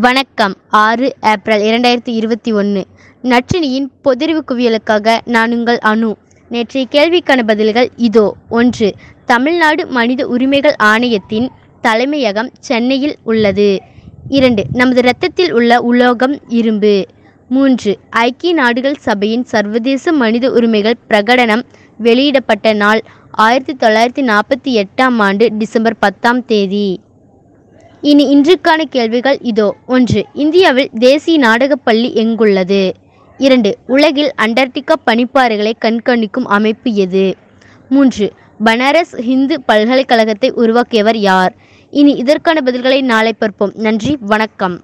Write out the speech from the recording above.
வணக்கம். ஆறு ஏப்ரல் இரண்டாயிரத்தி இருபத்தி ஒன்று நற்றினியின் பொதிர்வு குவியலுக்காக நான் உங்கள் அணு நேற்றைய கேள்விக்கான பதில்கள் இதோ. ஒன்று தமிழ்நாடு மனித உரிமைகள் ஆணையத்தின் தலைமையகம் சென்னையில் உள்ளது. இரண்டு நமது இரத்தத்தில் உள்ள உலோகம் இரும்பு. மூன்று ஐக்கிய நாடுகள் சபையின் சர்வதேச மனித உரிமைகள் பிரகடனம் வெளியிடப்பட்ட நாள் ஆயிரத்தி தொள்ளாயிரத்தி நாற்பத்தி எட்டாம் ஆண்டு டிசம்பர் பத்தாம் தேதி. இனி இன்றுக்கான கேள்விகள் இதோ. ஒன்று இந்தியாவில் தேசிய நாடகப் பள்ளி எங்குள்ளது? இரண்டு உலகில் அண்டார்டிகா பனிப்பாறைகளை கண்காணிக்கும் அமைப்பு எது? மூன்று பனாரஸ் ஹிந்து பல்கலைக்கழகத்தை உருவாக்கியவர் யார்? இனி இதற்கான பதில்களை நாளை பார்ப்போம். நன்றி வணக்கம்.